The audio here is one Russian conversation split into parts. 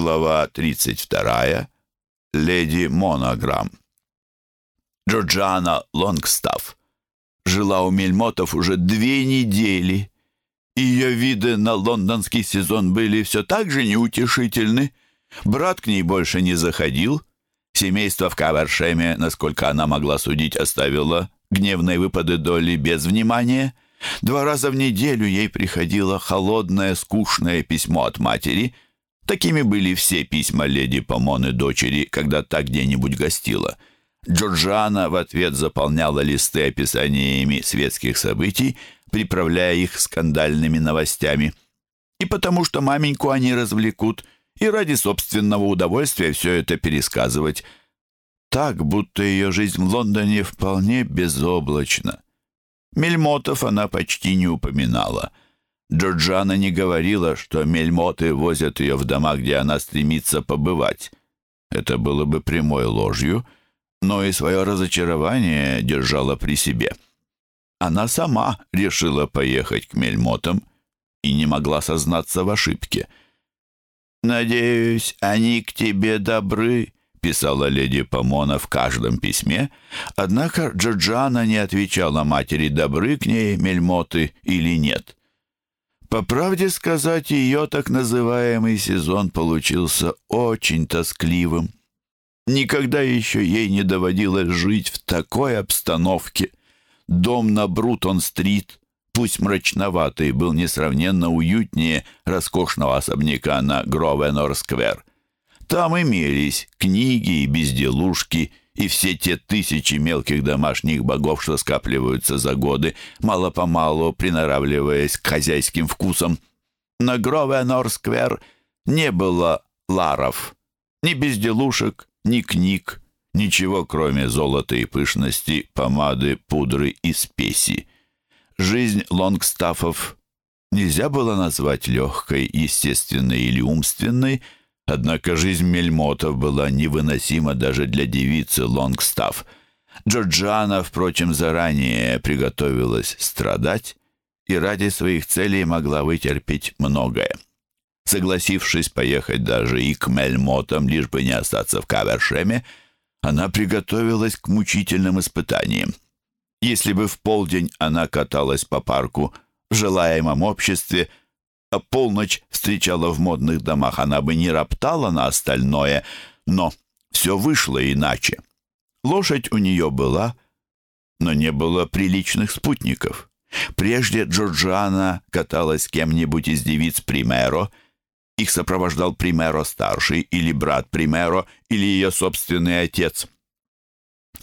Глава 32. Леди Монограмм. Джорджана Лонгстафф жила у Мельмотов уже две недели. Ее виды на лондонский сезон были все так же неутешительны. Брат к ней больше не заходил. Семейство в Кавершеме, насколько она могла судить, оставило гневные выпады Долли без внимания. Два раза в неделю ей приходило холодное, скучное письмо от матери. Такими были все письма леди Помоны дочери, когда та где-нибудь гостила. Джорджиана в ответ заполняла листы описаниями светских событий, приправляя их скандальными новостями. И потому что маменьку они развлекут, и ради собственного удовольствия все это пересказывать. Так, будто ее жизнь в Лондоне вполне безоблачна. Мельмотов она почти не упоминала. Джорджана не говорила, что мельмоты возят ее в дома, где она стремится побывать. Это было бы прямой ложью, но и свое разочарование держала при себе. Она сама решила поехать к мельмотам и не могла сознаться в ошибке. «Надеюсь, они к тебе добры», писала леди Помона в каждом письме, однако Джорджана не отвечала матери, добры к ней мельмоты или нет. По правде сказать, ее так называемый сезон получился очень тоскливым. Никогда еще ей не доводилось жить в такой обстановке. Дом на Брутон-стрит, пусть мрачноватый, был несравненно уютнее роскошного особняка на Гровенор-сквер. Там имелись книги и безделушки, и все те тысячи мелких домашних богов, что скапливаются за годы, мало-помалу приноравливаясь к хозяйским вкусам. На Гровенор-сквер не было ларов, ни безделушек, ни книг, ничего, кроме золота и пышности, помады, пудры и спеси. Жизнь лонгстаффов нельзя было назвать легкой, естественной или умственной — Однако жизнь Мельмотов была невыносима даже для девицы Лонгстафф. Джорджана, впрочем, заранее приготовилась страдать и ради своих целей могла вытерпеть многое. Согласившись поехать даже и к Мельмотам, лишь бы не остаться в Кавершеме, она приготовилась к мучительным испытаниям. Если бы в полдень она каталась по парку в желаемом обществе, а полночь встречала в модных домах, она бы не роптала на остальное, но все вышло иначе. Лошадь у нее была, но не было приличных спутников. Прежде Джорджиана каталась с кем-нибудь из девиц Примеро, их сопровождал Примеро-старший или брат Примеро, или ее собственный отец.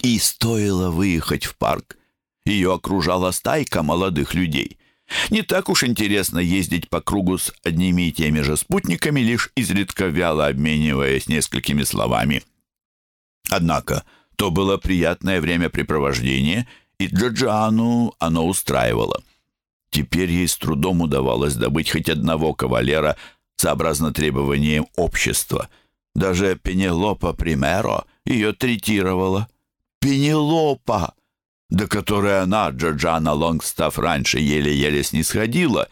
И стоило выехать в парк. Ее окружала стайка молодых людей — не так уж интересно ездить по кругу с одними и теми же спутниками, лишь изредка вяло обмениваясь несколькими словами. Однако то было приятное времяпрепровождение, и Джорджиану оно устраивало. Теперь ей с трудом удавалось добыть хоть одного кавалера сообразно требованиям общества. Даже Пенелопа Примеро ее третировала. «Пенелопа!» До которой она, Джорджана Лонгстафф, раньше еле-еле снисходила,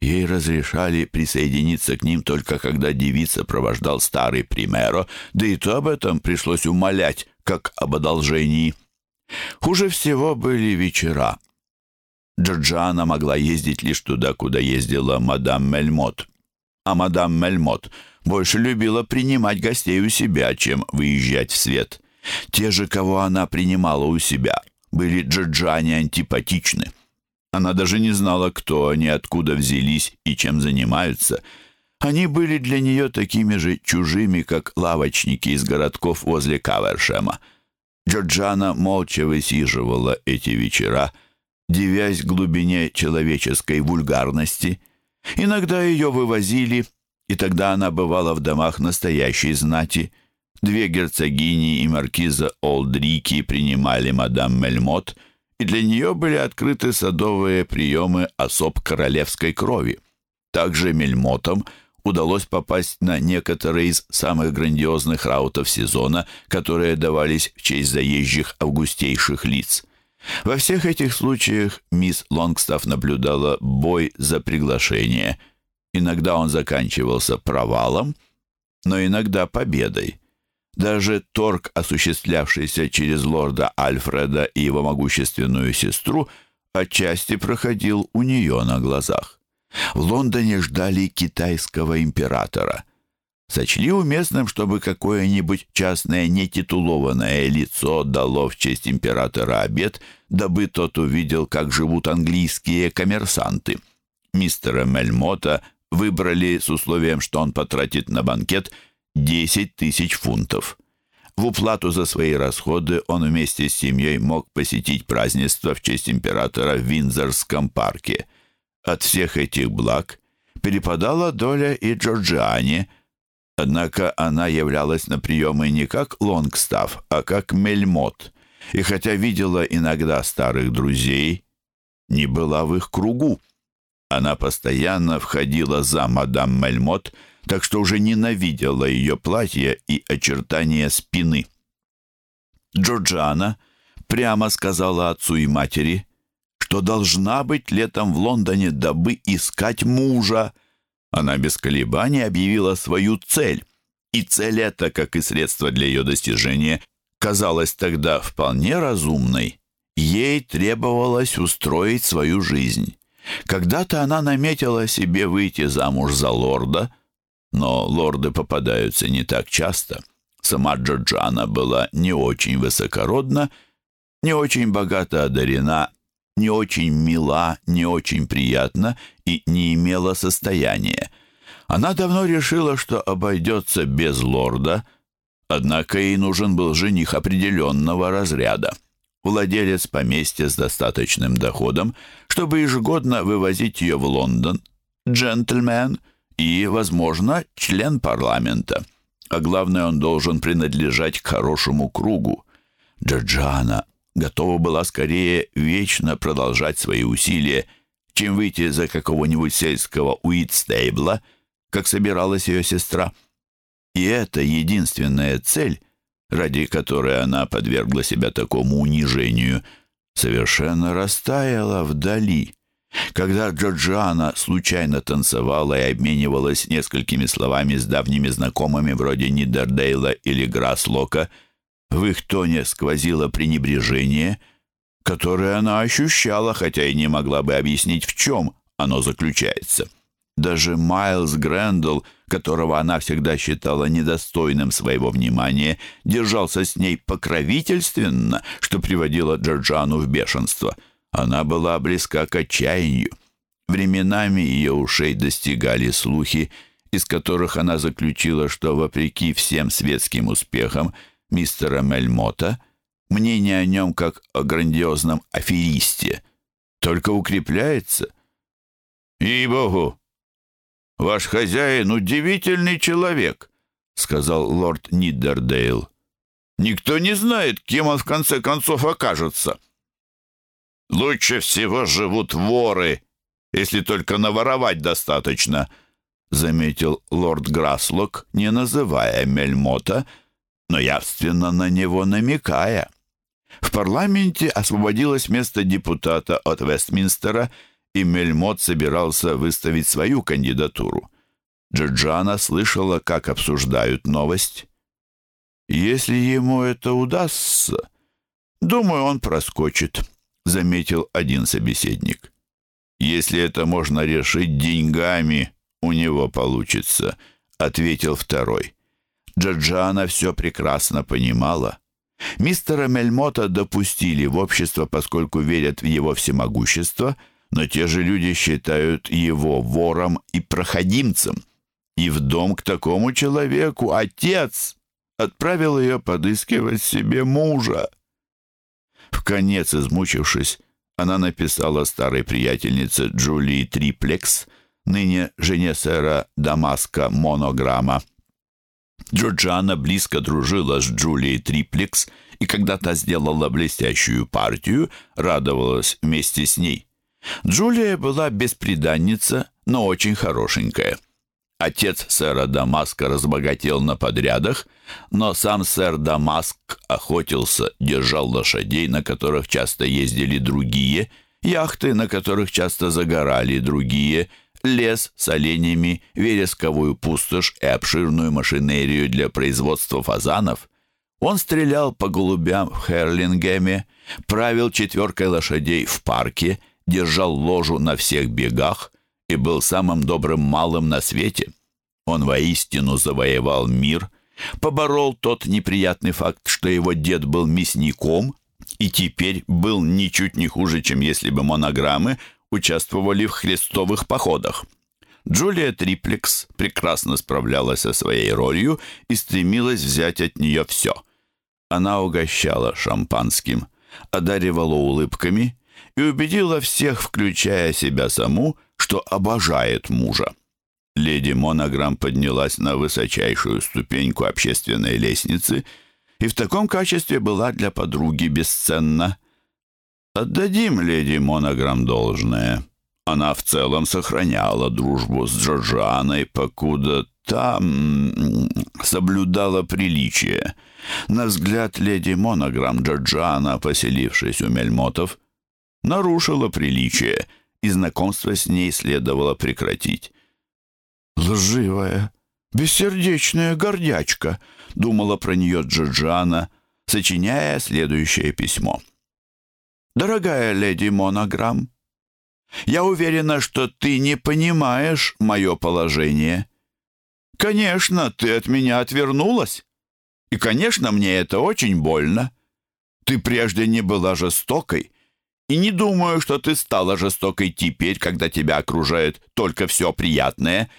ей разрешали присоединиться к ним только когда девица провождал старый Примеро, да и то об этом пришлось умолять, как об одолжении. Хуже всего были вечера. Джорджана могла ездить лишь туда, куда ездила мадам Мельмот. А мадам Мельмот больше любила принимать гостей у себя, чем выезжать в свет. Те же, кого она принимала у себя, были джорджане антипатичны. Она даже не знала, кто они, откуда взялись и чем занимаются. Они были для нее такими же чужими, как лавочники из городков возле Кавершема. Джорджана молча высиживала эти вечера, девясь глубине человеческой вульгарности. Иногда ее вывозили, и тогда она бывала в домах настоящей знати — Две герцогини и маркиза Олдрики принимали мадам Мельмот, и для нее были открыты садовые приемы особ королевской крови. Также Мельмотам удалось попасть на некоторые из самых грандиозных раутов сезона, которые давались в честь заезжих августейших лиц. Во всех этих случаях мисс Лонгстафф наблюдала бой за приглашение. Иногда он заканчивался провалом – но иногда победой. Даже торг, осуществлявшийся через лорда Альфреда и его могущественную сестру, отчасти проходил у нее на глазах. В Лондоне ждали китайского императора. Сочли уместным, чтобы какое-нибудь частное нетитулованное лицо дало в честь императора обед, дабы тот увидел, как живут английские коммерсанты. Мистера Мельмота выбрали с условием, что он потратит на банкет 10 тысяч фунтов. В уплату за свои расходы он вместе с семьей мог посетить празднество в честь императора в Виндзорском парке. От всех этих благ перепадала доля и Джорджиане – Однако она являлась на приемы не как Лонгстаф, а как Мельмот, и хотя видела иногда старых друзей, не была в их кругу. Она постоянно входила за мадам Мельмот, так что уже ненавидела ее платье и очертания спины. Джорджана прямо сказала отцу и матери, что должна быть летом в Лондоне, дабы искать мужа, она без колебаний объявила свою цель. И цель эта, как и средство для ее достижения, казалась тогда вполне разумной. Ей требовалось устроить свою жизнь. Когда-то она наметила себе выйти замуж за лорда, но лорды попадаются не так часто. Сама Джорджана была не очень высокородна, не очень богато одарена не очень мила, не очень приятна и не имела состояния. Она давно решила, что обойдется без лорда, однако ей нужен был жених определенного разряда. Владелец поместья с достаточным доходом, чтобы ежегодно вывозить ее в Лондон, джентльмен и, возможно, член парламента. А главное, он должен принадлежать к хорошему кругу. Джорджана готова была скорее вечно продолжать свои усилия, чем выйти за какого-нибудь сельского Уитстейбла, как собиралась ее сестра. И это единственная цель, ради которой она подвергла себя такому унижению, совершенно растаяла вдали. Когда Джорджиана случайно танцевала и обменивалась несколькими словами с давними знакомыми вроде Нидердейла или Граслока – в их тоне сквозило пренебрежение, которое она ощущала, хотя и не могла бы объяснить, в чем оно заключается. Даже Майлз Грэндл, которого она всегда считала недостойным своего внимания, держался с ней покровительственно, что приводило Джорджану в бешенство. Она была близка к отчаянию. Временами ее ушей достигали слухи, из которых она заключила, что, вопреки всем светским успехам, мистера Мельмота, мнение о нем как о грандиозном аферисте только укрепляется. «И-богу! Ваш хозяин удивительный человек», — сказал лорд Ниддердейл. «Никто не знает, кем он в конце концов окажется». «Лучше всего живут воры, если только наворовать достаточно», — заметил лорд Граслок, не называя Мельмота, — но явственно на него намекая. В парламенте освободилось место депутата от Вестминстера, и Мельмот собирался выставить свою кандидатуру. Джорджана слышала, как обсуждают новость. «Если ему это удастся, думаю, он проскочит», — заметил один собеседник. «Если это можно решить деньгами, у него получится», — ответил второй. Джорджана все прекрасно понимала. Мистера Мельмота допустили в общество, поскольку верят в его всемогущество, но те же люди считают его вором и проходимцем. И в дом к такому человеку отец отправил ее подыскивать себе мужа. В конец измучившись, она написала старой приятельнице Джулии Триплекс, ныне жене сэра Дамаска Монограмма, Джорджана близко дружила с Джулией Триплекс и когда та сделала блестящую партию, радовалась вместе с ней. Джулия была бесприданница, но очень хорошенькая. Отец сэра Дамаска разбогател на подрядах, но сам сэр Дамаск охотился, держал лошадей, на которых часто ездили другие, яхты, на которых часто загорали другие, лес с оленями, вересковую пустошь и обширную машинерию для производства фазанов. Он стрелял по голубям в Херлингеме, правил четверкой лошадей в парке, держал ложу на всех бегах и был самым добрым малым на свете. Он воистину завоевал мир, поборол тот неприятный факт, что его дед был мясником и теперь был ничуть не хуже, чем если бы монограммы участвовали в христовых походах. Джулия Триплекс прекрасно справлялась со своей ролью и стремилась взять от нее все. Она угощала шампанским, одаривала улыбками и убедила всех, включая себя саму, что обожает мужа. Леди Монограмм поднялась на высочайшую ступеньку общественной лестницы и в таком качестве была для подруги бесценна. Отдадим леди Монограмм должное. Она в целом сохраняла дружбу с Джорджаной, покуда там соблюдала приличие. На взгляд леди Монограмм Джорджана, поселившись у Мельмотов, нарушила приличие, и знакомство с ней следовало прекратить. «Лживая, бессердечная гордячка», — думала про нее Джорджана, сочиняя следующее письмо. «Дорогая леди Монограмм, я уверена, что ты не понимаешь мое положение. Конечно, ты от меня отвернулась. И, конечно, мне это очень больно. Ты прежде не была жестокой, и не думаю, что ты стала жестокой теперь, когда тебя окружает только все приятное.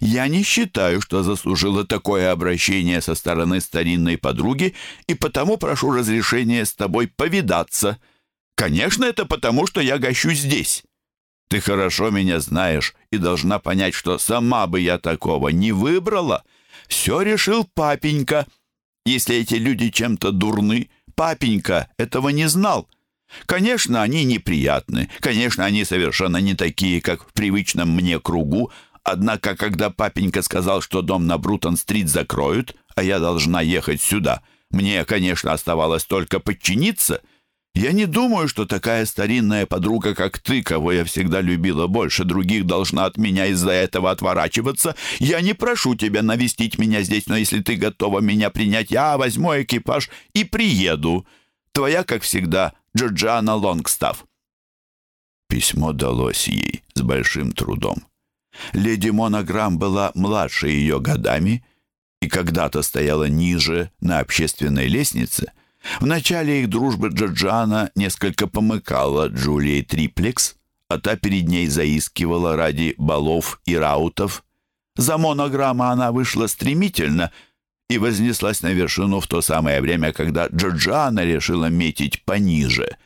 Я не считаю, что заслужила такое обращение со стороны старинной подруги, и потому прошу разрешения с тобой повидаться. Конечно, это потому, что я гощу здесь. Ты хорошо меня знаешь и должна понять, что сама бы я такого не выбрала. Все решил папенька. Если эти люди чем-то дурны, папенька этого не знал. Конечно, они неприятны. Конечно, они совершенно не такие, как в привычном мне кругу. Однако, когда папенька сказал, что дом на Брутон-стрит закроют, а я должна ехать сюда, мне, конечно, оставалось только подчиниться — я не думаю, что такая старинная подруга, как ты, кого я всегда любила больше других, должна от меня из-за этого отворачиваться. Я не прошу тебя навестить меня здесь, но если ты готова меня принять, я возьму экипаж и приеду. Твоя, как всегда, Джорджиана Лонгстаф». Письмо далось ей с большим трудом. Леди Монограмм была младше ее годами и когда-то стояла ниже на общественной лестнице — в начале их дружбы Джорджана несколько помыкала Джулией Триплекс, а та перед ней заискивала ради балов и раутов. За монограмма она вышла стремительно и вознеслась на вершину в то самое время, когда Джорджана решила метить пониже.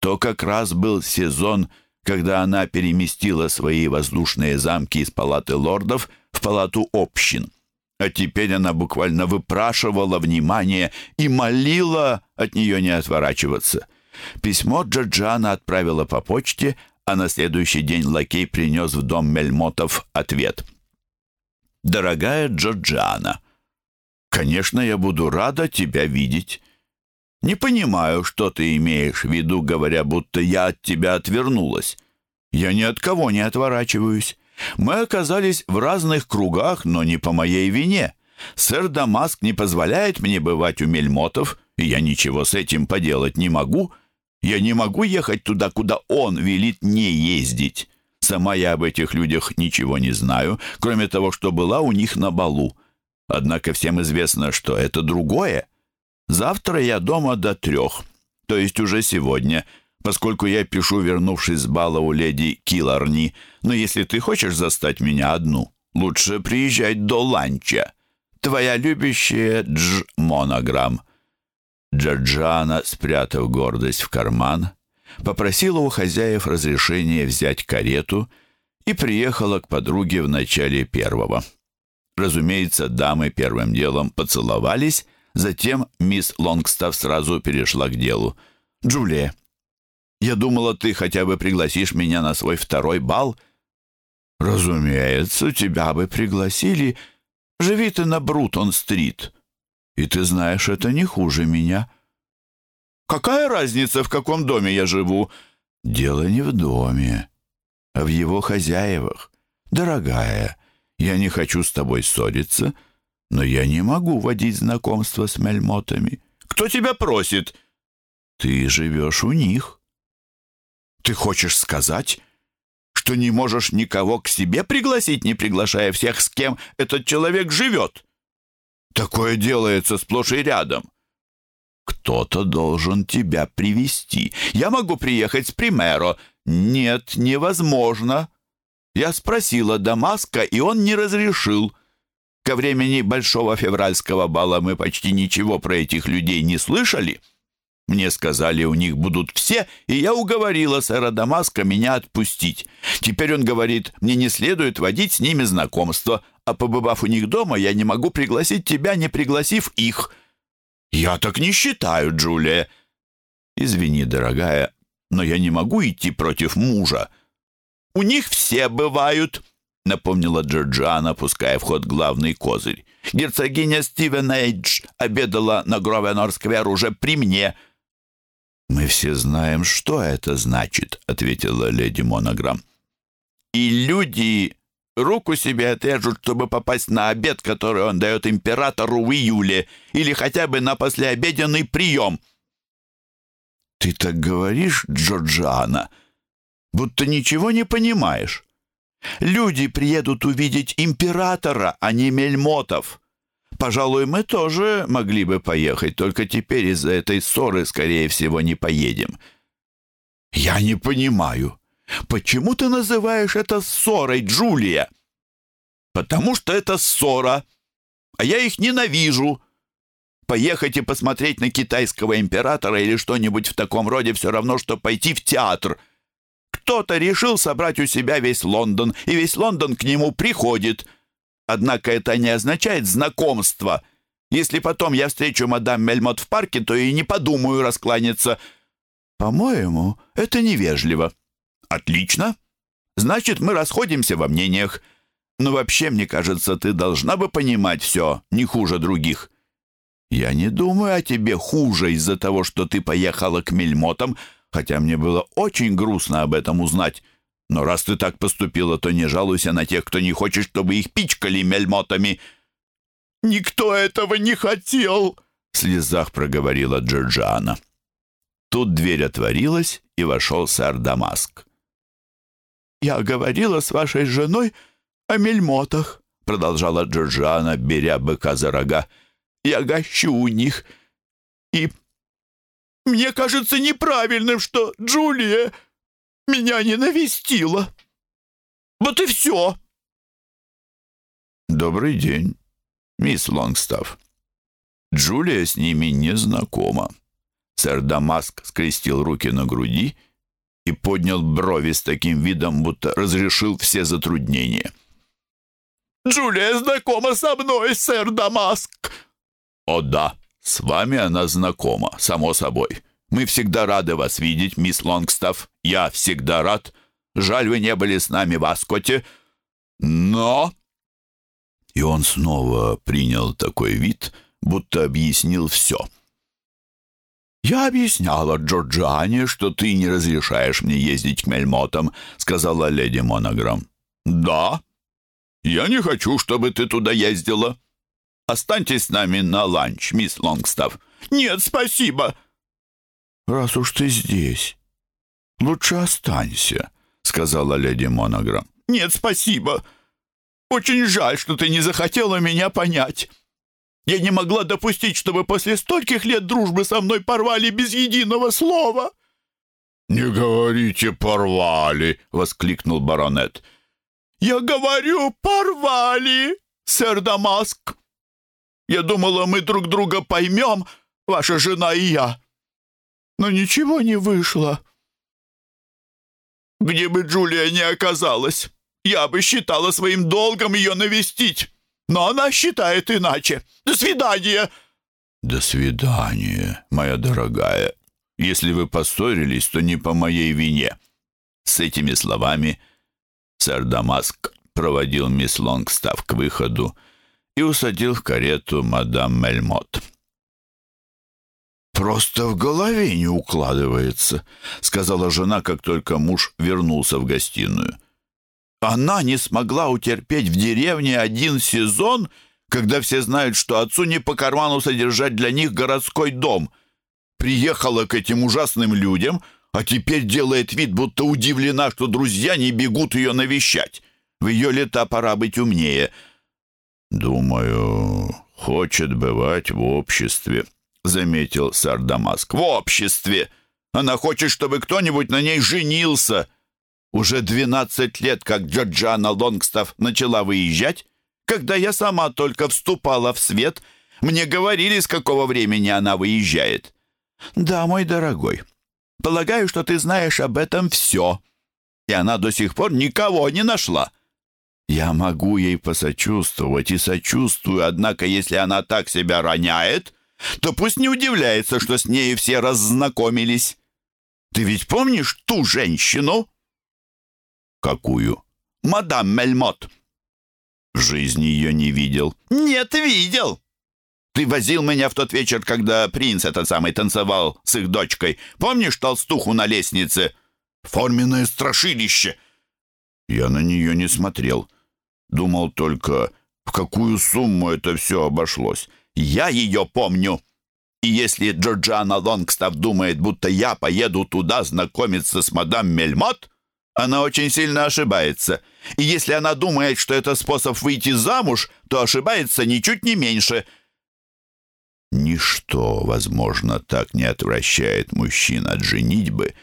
То как раз был сезон, когда она переместила свои воздушные замки из палаты лордов в палату общин а теперь она буквально выпрашивала внимание и молила от нее не отворачиваться. Письмо Джорджана отправила по почте, а на следующий день лакей принес в дом Мельмотов ответ. «Дорогая Джорджана, конечно, я буду рада тебя видеть. Не понимаю, что ты имеешь в виду, говоря, будто я от тебя отвернулась. Я ни от кого не отворачиваюсь. Мы оказались в разных кругах, но не по моей вине. Сэр Дамаск не позволяет мне бывать у мельмотов, и я ничего с этим поделать не могу. Я не могу ехать туда, куда он велит не ездить. Сама я об этих людях ничего не знаю, кроме того, что была у них на балу. Однако всем известно, что это другое. Завтра я дома до трех, то есть уже сегодня — поскольку я пишу, вернувшись с бала у леди Килларни. Но если ты хочешь застать меня одну, лучше приезжать до ланча. Твоя любящая Дж. Монограмм». Джорджана, спрятав гордость в карман, попросила у хозяев разрешения взять карету и приехала к подруге в начале первого. Разумеется, дамы первым делом поцеловались, затем мисс Лонгстаф сразу перешла к делу. «Джулия, я думала, ты хотя бы пригласишь меня на свой второй бал». «Разумеется, тебя бы пригласили. Живи ты на Брутон-стрит. И ты знаешь, это не хуже меня». «Какая разница, в каком доме я живу?» «Дело не в доме, а в его хозяевах. «Дорогая, я не хочу с тобой ссориться, но я не могу водить знакомство с мельмотами». «Кто тебя просит?» «Ты живешь у них». «Ты хочешь сказать, что не можешь никого к себе пригласить, не приглашая всех, с кем этот человек живет?» «Такое делается сплошь и рядом». «Кто-то должен тебя привести. Я могу приехать с Примеро». «Нет, невозможно». Я спросила Дамаска, и он не разрешил. Ко времени Большого февральского бала мы почти ничего про этих людей не слышали. Мне сказали, у них будут все, и я уговорила сэра Дамаска меня отпустить. Теперь он говорит, мне не следует водить с ними знакомство, а побывав у них дома, я не могу пригласить тебя, не пригласив их. Я так не считаю, Джулия. Извини, дорогая, но я не могу идти против мужа. У них все бывают, напомнила Джорджиана, пуская в ход главный козырь. Герцогиня Стивен Эйдж обедала на Гровенор-сквер уже при мне. «Мы все знаем, что это значит», — ответила леди Монограмм. «И люди руку себе отрежут, чтобы попасть на обед, который он дает императору в июле, или хотя бы на послеобеденный прием». «Ты так говоришь, Джорджиана, будто ничего не понимаешь. Люди приедут увидеть императора, а не мельмотов. Пожалуй, мы тоже могли бы поехать, только теперь из-за этой ссоры, скорее всего, не поедем». «Я не понимаю. Почему ты называешь это ссорой, Джулия?» «Потому что это ссора, а я их ненавижу. Поехать и посмотреть на китайского императора или что-нибудь в таком роде все равно, что пойти в театр. Кто-то решил собрать у себя весь Лондон, и весь Лондон к нему приходит. Однако это не означает знакомство. Если потом я встречу мадам Мельмот в парке, то и не подумаю раскланяться. По-моему, это невежливо. Отлично. Значит, мы расходимся во мнениях. Но вообще, мне кажется, ты должна бы понимать все не хуже других. Я не думаю о тебе хуже из-за того, что ты поехала к Мельмотам, хотя мне было очень грустно об этом узнать. Но раз ты так поступила, то не жалуйся на тех, кто не хочет, чтобы их пичкали мельмотами». «Никто этого не хотел!» — в слезах проговорила Джорджиана. Тут дверь отворилась, и вошел сэр Дамаск. «Я говорила с вашей женой о мельмотах», — продолжала Джорджиана, беря быка за рога. «Я гощу у них, и мне кажется неправильным, что Джулия меня не навестила. Вот и все. Добрый день, мисс Лонгстафф. Джулия с ними не знакома. Сэр Дамаск скрестил руки на груди и поднял брови с таким видом, будто разрешил все затруднения. «Джулия знакома со мной, сэр Дамаск!» «О да, с вами она знакома, само собой. Мы всегда рады вас видеть, мисс Лонгстафф. Я всегда рад. Жаль, вы не были с нами в Аскоте. Но...» И он снова принял такой вид, будто объяснил все. «Я объясняла Джорджиане, что ты не разрешаешь мне ездить к Мельмотам», сказала леди Монограм. «Да? Я не хочу, чтобы ты туда ездила. Останьтесь с нами на ланч, мисс Лонгстафф». «Нет, спасибо», раз уж ты здесь, лучше останься», — сказала леди Монограм. «Нет, спасибо. Очень жаль, что ты не захотела меня понять. Я не могла допустить, чтобы после стольких лет дружбы со мной порвали без единого слова». «Не говорите «порвали», — воскликнул баронет. «Я говорю «порвали», сэр Дамаск. Я думала, мы друг друга поймем, ваша жена и я но ничего не вышло. Где бы Джулия не оказалась, я бы считала своим долгом ее навестить, но она считает иначе. До свидания!» «До свидания, моя дорогая. Если вы поссорились, то не по моей вине». С этими словами сэр Дамаск проводил мисс Лонгстав к выходу и усадил в карету мадам Мельмот. «Просто в голове не укладывается», — сказала жена, как только муж вернулся в гостиную. Она не смогла утерпеть в деревне один сезон, когда все знают, что отцу не по карману содержать для них городской дом. Приехала к этим ужасным людям, а теперь делает вид, будто удивлена, что друзья не бегут ее навещать. В ее лета пора быть умнее. «Думаю, хочет бывать в обществе», — заметил Сардамаск. «В обществе! Она хочет, чтобы кто-нибудь на ней женился!» Уже двенадцать лет, как Джорджана Лонгстаф начала выезжать, когда я сама только вступала в свет, мне говорили, с какого времени она выезжает. Да, мой дорогой, полагаю, что ты знаешь об этом все. И она до сих пор никого не нашла. Я могу ей посочувствовать и сочувствую, однако если она так себя роняет, то пусть не удивляется, что с ней все раззнакомились. Ты ведь помнишь ту женщину?» «Какую?» «Мадам Мельмот». «В жизни ее не видел». «Нет, видел. Ты возил меня в тот вечер, когда принц этот самый танцевал с их дочкой. Помнишь толстуху на лестнице? Форменное страшилище». Я на нее не смотрел. Думал только, в какую сумму это все обошлось. Я ее помню. И если Джорджана Лонгстав думает, будто я поеду туда знакомиться с мадам Мельмот, она очень сильно ошибается. И если она думает, что это способ выйти замуж, то ошибается ничуть не меньше. Ничто, возможно, так не отвращает мужчин от женитьбы,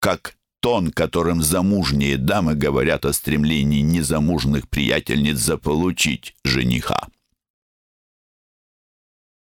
как тон, которым замужние дамы говорят о стремлении незамужных приятельниц заполучить жениха.